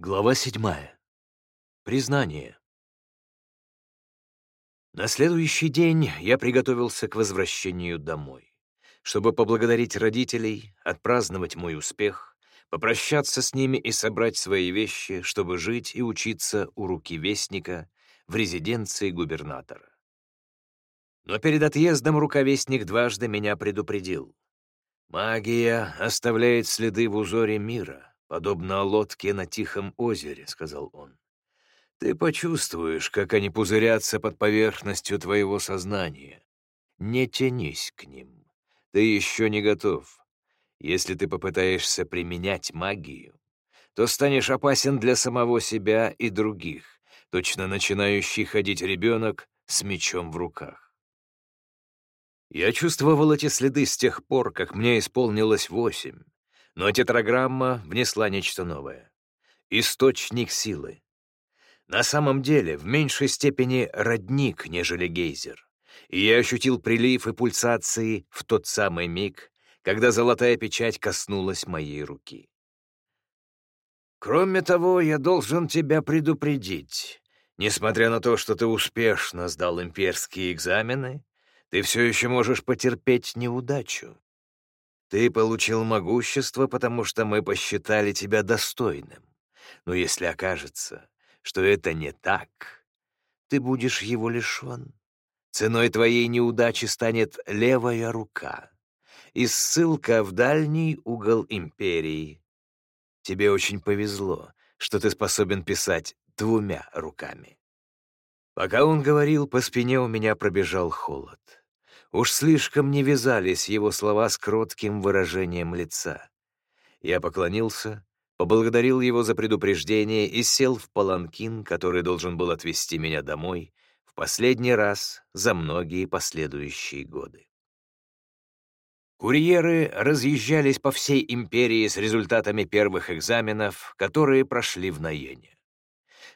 Глава седьмая. Признание. На следующий день я приготовился к возвращению домой, чтобы поблагодарить родителей, отпраздновать мой успех, попрощаться с ними и собрать свои вещи, чтобы жить и учиться у руки Вестника в резиденции губернатора. Но перед отъездом рукавестник дважды меня предупредил. Магия оставляет следы в узоре мира подобно лодке на тихом озере», — сказал он. «Ты почувствуешь, как они пузырятся под поверхностью твоего сознания. Не тянись к ним. Ты еще не готов. Если ты попытаешься применять магию, то станешь опасен для самого себя и других, точно начинающий ходить ребенок с мечом в руках. Я чувствовал эти следы с тех пор, как мне исполнилось восемь, но тетраграмма внесла нечто новое. Источник силы. На самом деле, в меньшей степени родник, нежели гейзер. И я ощутил прилив и пульсации в тот самый миг, когда золотая печать коснулась моей руки. Кроме того, я должен тебя предупредить. Несмотря на то, что ты успешно сдал имперские экзамены, ты все еще можешь потерпеть неудачу. Ты получил могущество, потому что мы посчитали тебя достойным. Но если окажется, что это не так, ты будешь его лишен. Ценой твоей неудачи станет левая рука и ссылка в дальний угол империи. Тебе очень повезло, что ты способен писать двумя руками. Пока он говорил, по спине у меня пробежал холод. Уж слишком не вязались его слова с кротким выражением лица. Я поклонился, поблагодарил его за предупреждение и сел в паланкин, который должен был отвезти меня домой в последний раз за многие последующие годы. Курьеры разъезжались по всей империи с результатами первых экзаменов, которые прошли в Наене.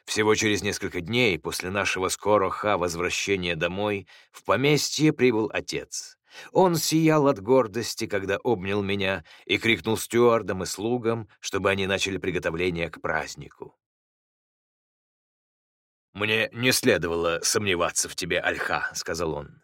Всего через несколько дней после нашего скорого возвращения домой в поместье прибыл отец. Он сиял от гордости, когда обнял меня и крикнул стюардам и слугам, чтобы они начали приготовление к празднику. «Мне не следовало сомневаться в тебе, Альха», — сказал он.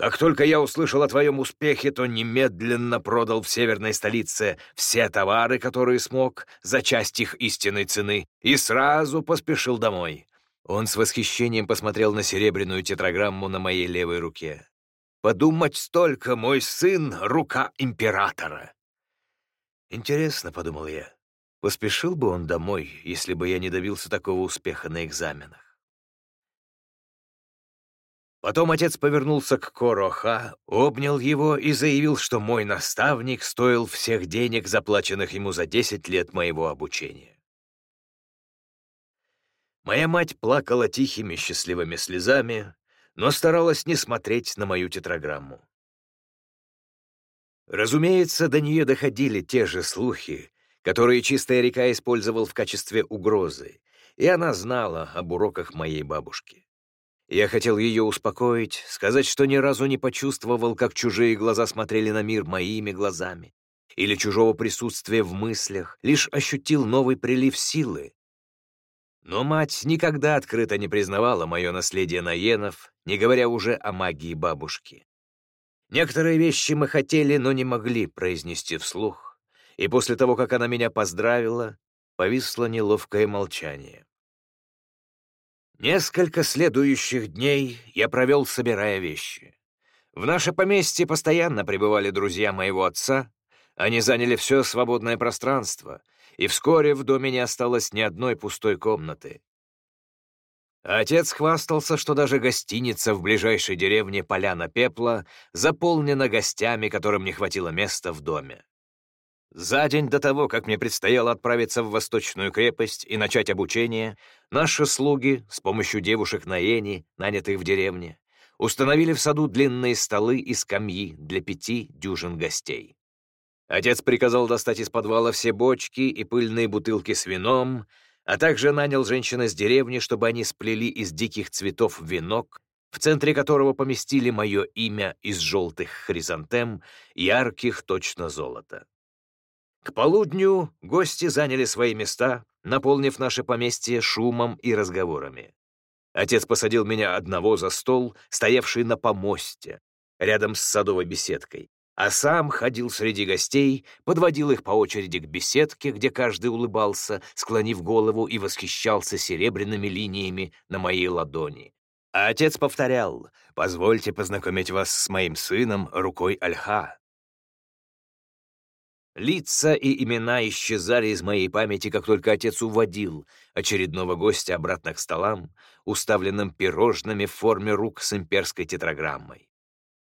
Как только я услышал о твоем успехе, то немедленно продал в северной столице все товары, которые смог, за часть их истинной цены, и сразу поспешил домой. Он с восхищением посмотрел на серебряную тетраграмму на моей левой руке. «Подумать столько, мой сын — рука императора!» «Интересно», — подумал я, — поспешил бы он домой, если бы я не добился такого успеха на экзаменах. Потом отец повернулся к Короха, обнял его и заявил, что мой наставник стоил всех денег, заплаченных ему за 10 лет моего обучения. Моя мать плакала тихими счастливыми слезами, но старалась не смотреть на мою тетраграмму. Разумеется, до нее доходили те же слухи, которые Чистая река использовал в качестве угрозы, и она знала об уроках моей бабушки. Я хотел ее успокоить, сказать, что ни разу не почувствовал, как чужие глаза смотрели на мир моими глазами, или чужого присутствия в мыслях, лишь ощутил новый прилив силы. Но мать никогда открыто не признавала мое наследие наенов, не говоря уже о магии бабушки. Некоторые вещи мы хотели, но не могли произнести вслух, и после того, как она меня поздравила, повисло неловкое молчание. Несколько следующих дней я провел, собирая вещи. В наше поместье постоянно пребывали друзья моего отца. Они заняли все свободное пространство, и вскоре в доме не осталось ни одной пустой комнаты. Отец хвастался, что даже гостиница в ближайшей деревне Поляна Пепла заполнена гостями, которым не хватило места в доме. За день до того, как мне предстояло отправиться в Восточную крепость и начать обучение, наши слуги с помощью девушек на Эни, нанятых в деревне, установили в саду длинные столы и скамьи для пяти дюжин гостей. Отец приказал достать из подвала все бочки и пыльные бутылки с вином, а также нанял женщин из деревни, чтобы они сплели из диких цветов венок, в центре которого поместили мое имя из желтых хризантем, ярких точно золота. К полудню гости заняли свои места, наполнив наше поместье шумом и разговорами. Отец посадил меня одного за стол, стоявший на помосте, рядом с садовой беседкой, а сам ходил среди гостей, подводил их по очереди к беседке, где каждый улыбался, склонив голову и восхищался серебряными линиями на моей ладони. А отец повторял «Позвольте познакомить вас с моим сыном рукой Альха». Лица и имена исчезали из моей памяти, как только отец уводил очередного гостя обратно к столам, уставленным пирожными в форме рук с имперской тетраграммой.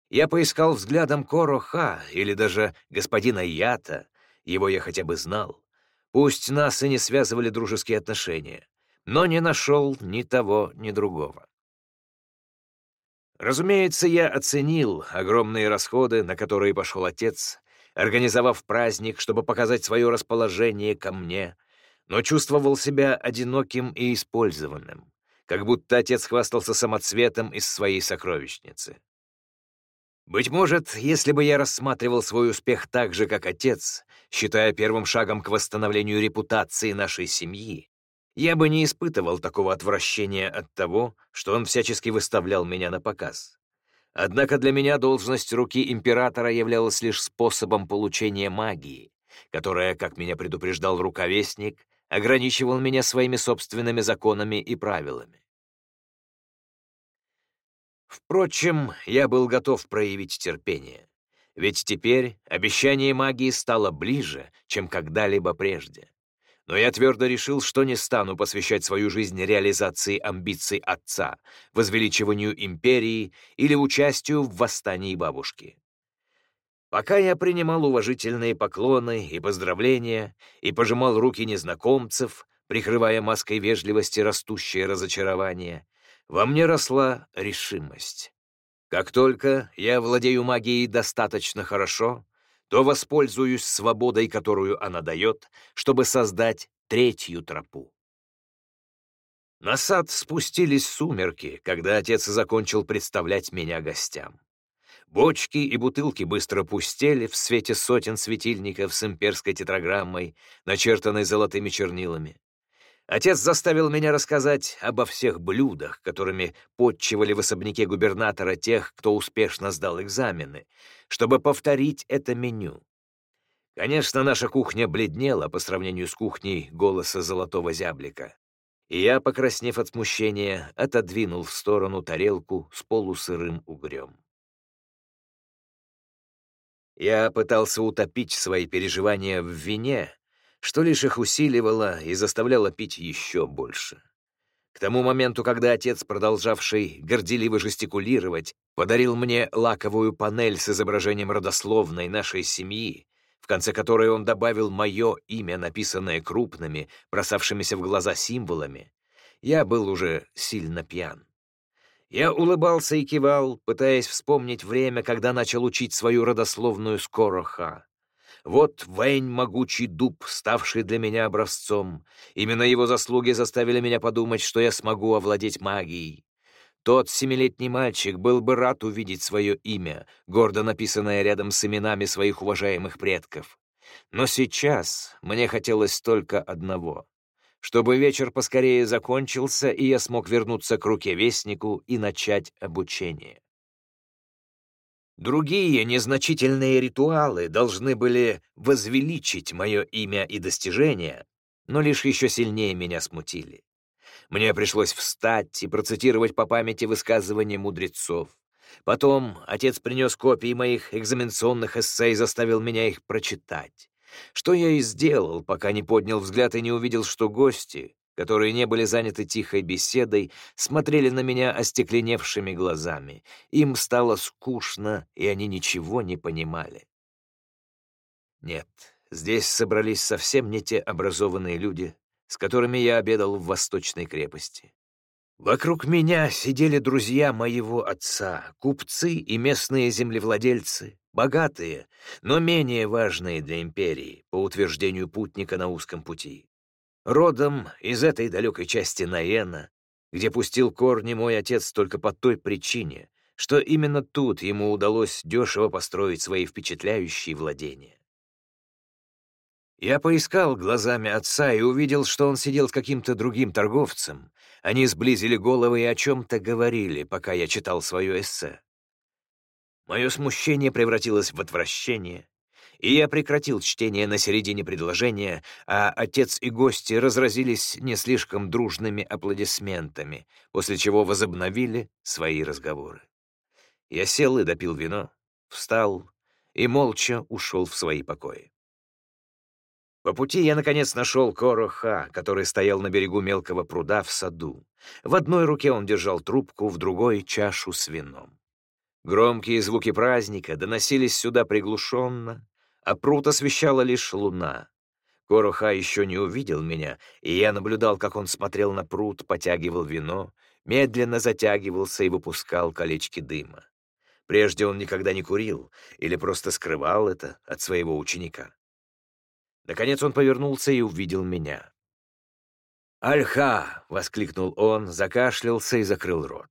Я поискал взглядом Короха или даже господина Ята, его я хотя бы знал. Пусть нас и не связывали дружеские отношения, но не нашел ни того, ни другого. Разумеется, я оценил огромные расходы, на которые пошел отец, организовав праздник, чтобы показать свое расположение ко мне, но чувствовал себя одиноким и использованным, как будто отец хвастался самоцветом из своей сокровищницы. Быть может, если бы я рассматривал свой успех так же, как отец, считая первым шагом к восстановлению репутации нашей семьи, я бы не испытывал такого отвращения от того, что он всячески выставлял меня на показ. Однако для меня должность руки императора являлась лишь способом получения магии, которая, как меня предупреждал руковестник, ограничивал меня своими собственными законами и правилами. Впрочем, я был готов проявить терпение, ведь теперь обещание магии стало ближе, чем когда-либо прежде. Но я твердо решил, что не стану посвящать свою жизнь реализации амбиций отца, возвеличиванию империи или участию в восстании бабушки. Пока я принимал уважительные поклоны и поздравления и пожимал руки незнакомцев, прикрывая маской вежливости растущее разочарование, во мне росла решимость. Как только я владею магией достаточно хорошо, то воспользуюсь свободой, которую она дает, чтобы создать третью тропу. На сад спустились сумерки, когда отец закончил представлять меня гостям. Бочки и бутылки быстро пустели в свете сотен светильников с имперской тетраграммой, начертанной золотыми чернилами. Отец заставил меня рассказать обо всех блюдах, которыми подчивали в особняке губернатора тех, кто успешно сдал экзамены, чтобы повторить это меню. Конечно, наша кухня бледнела по сравнению с кухней голоса золотого зяблика. И я, покраснев от смущения, отодвинул в сторону тарелку с полусырым угрем. Я пытался утопить свои переживания в вине, что лишь их усиливало и заставляло пить еще больше. К тому моменту, когда отец, продолжавший горделиво жестикулировать, подарил мне лаковую панель с изображением родословной нашей семьи, в конце которой он добавил мое имя, написанное крупными, бросавшимися в глаза символами, я был уже сильно пьян. Я улыбался и кивал, пытаясь вспомнить время, когда начал учить свою родословную Скороха. Вот Вэнь — могучий дуб, ставший для меня образцом. Именно его заслуги заставили меня подумать, что я смогу овладеть магией. Тот семилетний мальчик был бы рад увидеть свое имя, гордо написанное рядом с именами своих уважаемых предков. Но сейчас мне хотелось только одного — чтобы вечер поскорее закончился, и я смог вернуться к руке Вестнику и начать обучение. Другие незначительные ритуалы должны были возвеличить мое имя и достижения, но лишь еще сильнее меня смутили. Мне пришлось встать и процитировать по памяти высказывания мудрецов. Потом отец принес копии моих экзаменационных эссе и заставил меня их прочитать. Что я и сделал, пока не поднял взгляд и не увидел, что гости, которые не были заняты тихой беседой, смотрели на меня остекленевшими глазами. Им стало скучно, и они ничего не понимали. Нет, здесь собрались совсем не те образованные люди, с которыми я обедал в Восточной крепости. Вокруг меня сидели друзья моего отца, купцы и местные землевладельцы, богатые, но менее важные для империи, по утверждению путника на узком пути. Родом из этой далекой части Наена, где пустил корни мой отец только по той причине, что именно тут ему удалось дешево построить свои впечатляющие владения. Я поискал глазами отца и увидел, что он сидел с каким-то другим торговцем. Они сблизили головы и о чем-то говорили, пока я читал свое эссе. Мое смущение превратилось в отвращение, и я прекратил чтение на середине предложения, а отец и гости разразились не слишком дружными аплодисментами, после чего возобновили свои разговоры. Я сел и допил вино, встал и молча ушел в свои покои. По пути я, наконец, нашел Короха, который стоял на берегу мелкого пруда в саду. В одной руке он держал трубку, в другой — чашу с вином. Громкие звуки праздника доносились сюда приглушенно, а пруд освещала лишь луна. Короха еще не увидел меня, и я наблюдал, как он смотрел на пруд, потягивал вино, медленно затягивался и выпускал колечки дыма. Прежде он никогда не курил или просто скрывал это от своего ученика. Наконец он повернулся и увидел меня. «Альха!» — воскликнул он, закашлялся и закрыл рот.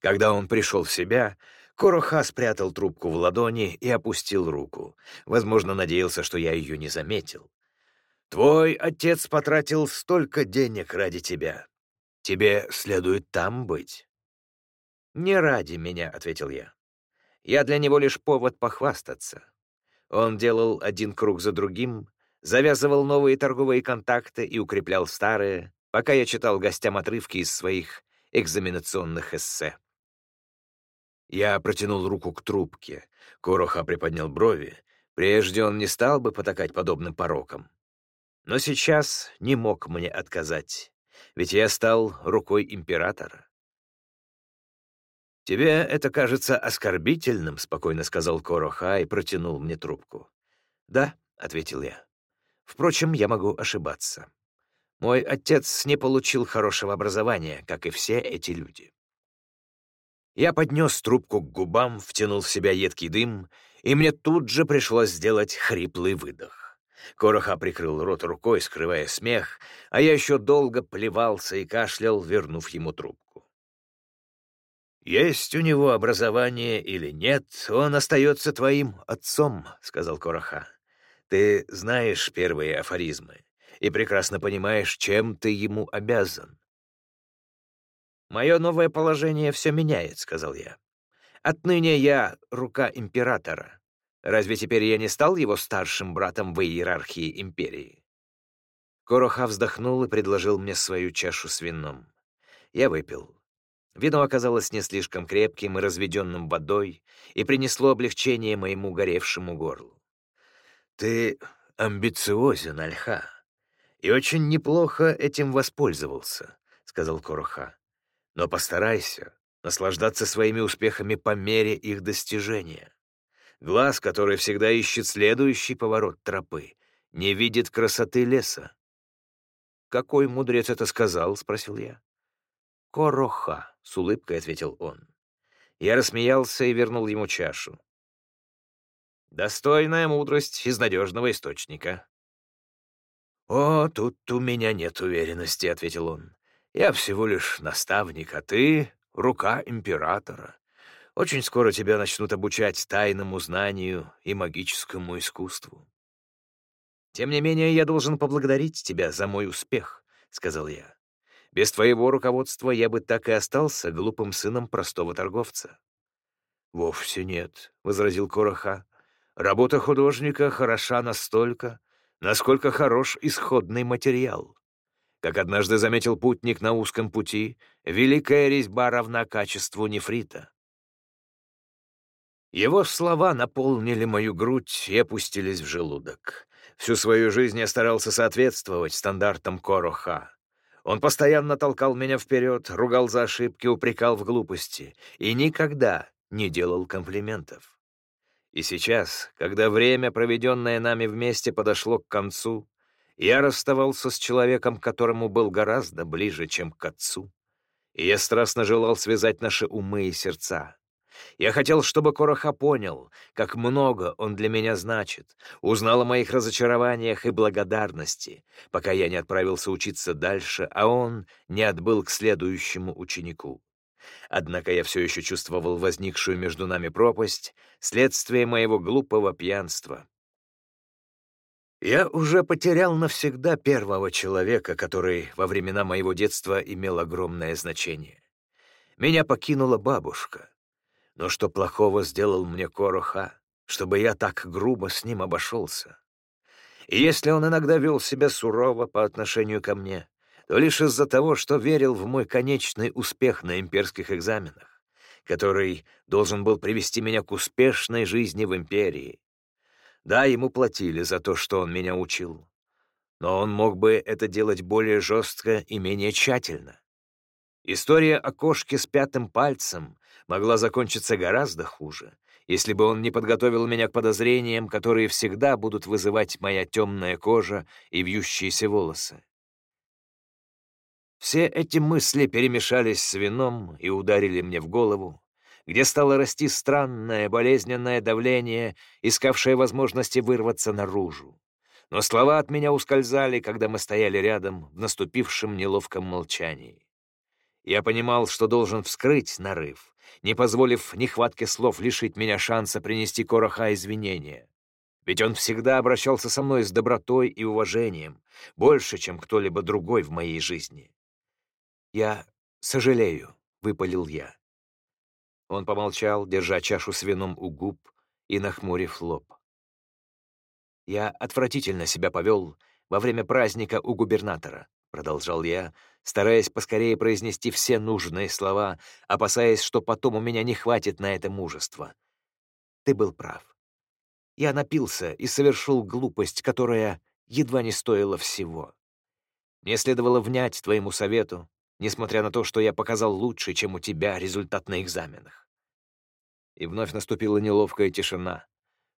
Когда он пришел в себя, Короха спрятал трубку в ладони и опустил руку. Возможно, надеялся, что я ее не заметил. «Твой отец потратил столько денег ради тебя. Тебе следует там быть». «Не ради меня», — ответил я. «Я для него лишь повод похвастаться». Он делал один круг за другим, завязывал новые торговые контакты и укреплял старые, пока я читал гостям отрывки из своих экзаменационных эссе. Я протянул руку к трубке. Короха приподнял брови. Прежде он не стал бы потакать подобным порокам. Но сейчас не мог мне отказать, ведь я стал рукой императора. «Тебе это кажется оскорбительным?» — спокойно сказал Короха и протянул мне трубку. «Да», — ответил я. Впрочем, я могу ошибаться. Мой отец не получил хорошего образования, как и все эти люди. Я поднес трубку к губам, втянул в себя едкий дым, и мне тут же пришлось сделать хриплый выдох. Короха прикрыл рот рукой, скрывая смех, а я еще долго плевался и кашлял, вернув ему трубку. «Есть у него образование или нет, он остается твоим отцом», — сказал Короха. Ты знаешь первые афоризмы и прекрасно понимаешь, чем ты ему обязан. «Мое новое положение все меняет», — сказал я. «Отныне я рука императора. Разве теперь я не стал его старшим братом в иерархии империи?» Короха вздохнул и предложил мне свою чашу с вином. Я выпил. Вино оказалось не слишком крепким и разведенным водой и принесло облегчение моему горевшему горлу. «Ты амбициозен, Альха, и очень неплохо этим воспользовался», — сказал Короха. «Но постарайся наслаждаться своими успехами по мере их достижения. Глаз, который всегда ищет следующий поворот тропы, не видит красоты леса». «Какой мудрец это сказал?» — спросил я. «Короха», — с улыбкой ответил он. Я рассмеялся и вернул ему чашу. Достойная мудрость из надежного источника. «О, тут у меня нет уверенности», — ответил он. «Я всего лишь наставник, а ты — рука императора. Очень скоро тебя начнут обучать тайному знанию и магическому искусству». «Тем не менее, я должен поблагодарить тебя за мой успех», — сказал я. «Без твоего руководства я бы так и остался глупым сыном простого торговца». «Вовсе нет», — возразил Короха. Работа художника хороша настолько, насколько хорош исходный материал. Как однажды заметил путник на узком пути, великая резьба равна качеству нефрита. Его слова наполнили мою грудь и опустились в желудок. Всю свою жизнь я старался соответствовать стандартам Короха. Он постоянно толкал меня вперед, ругал за ошибки, упрекал в глупости и никогда не делал комплиментов. И сейчас, когда время, проведенное нами вместе, подошло к концу, я расставался с человеком, которому был гораздо ближе, чем к отцу. И я страстно желал связать наши умы и сердца. Я хотел, чтобы Короха понял, как много он для меня значит, узнал о моих разочарованиях и благодарности, пока я не отправился учиться дальше, а он не отбыл к следующему ученику. Однако я все еще чувствовал возникшую между нами пропасть, следствие моего глупого пьянства. Я уже потерял навсегда первого человека, который во времена моего детства имел огромное значение. Меня покинула бабушка. Но что плохого сделал мне Короха, чтобы я так грубо с ним обошелся? И если он иногда вел себя сурово по отношению ко мне, то лишь из-за того, что верил в мой конечный успех на имперских экзаменах, который должен был привести меня к успешной жизни в империи, да, ему платили за то, что он меня учил. Но он мог бы это делать более жестко и менее тщательно. История о кошке с пятым пальцем могла закончиться гораздо хуже, если бы он не подготовил меня к подозрениям, которые всегда будут вызывать моя темная кожа и вьющиеся волосы. Все эти мысли перемешались с вином и ударили мне в голову, где стало расти странное болезненное давление, искавшее возможности вырваться наружу. Но слова от меня ускользали, когда мы стояли рядом в наступившем неловком молчании. Я понимал, что должен вскрыть нарыв, не позволив нехватке слов лишить меня шанса принести Короха извинения. Ведь он всегда обращался со мной с добротой и уважением, больше, чем кто-либо другой в моей жизни. «Я сожалею», — выпалил я. Он помолчал, держа чашу с вином у губ и нахмурив лоб. «Я отвратительно себя повел во время праздника у губернатора», — продолжал я, стараясь поскорее произнести все нужные слова, опасаясь, что потом у меня не хватит на это мужества. «Ты был прав. Я напился и совершил глупость, которая едва не стоила всего. Мне следовало внять твоему совету, несмотря на то, что я показал лучше, чем у тебя результат на экзаменах. И вновь наступила неловкая тишина.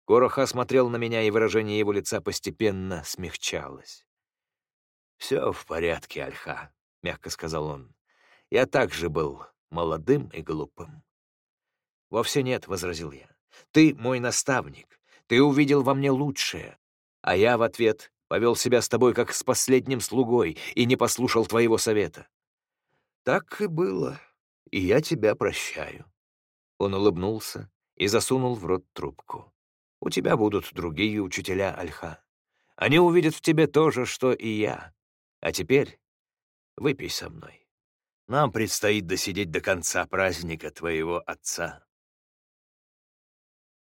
Короха смотрел на меня, и выражение его лица постепенно смягчалось. «Все в порядке, Альха», — мягко сказал он. «Я также был молодым и глупым». «Вовсе нет», — возразил я. «Ты мой наставник. Ты увидел во мне лучшее. А я в ответ повел себя с тобой как с последним слугой и не послушал твоего совета. Так и было, и я тебя прощаю. Он улыбнулся и засунул в рот трубку. У тебя будут другие учителя, Альха. Они увидят в тебе то же, что и я. А теперь выпей со мной. Нам предстоит досидеть до конца праздника твоего отца.